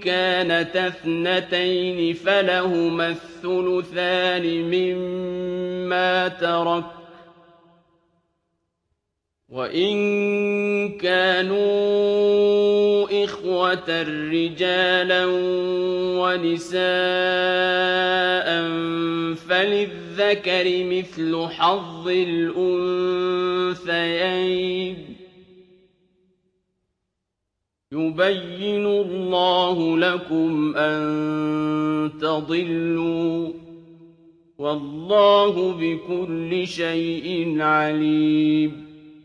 كانت اثنتين فلهما الثلثان مما ترك وإن كانوا إخوة رجالا ونساء فللذكر مثل حظ الأنثيين يبين الله لكم أن تضلوا والله بكل شيء عليم.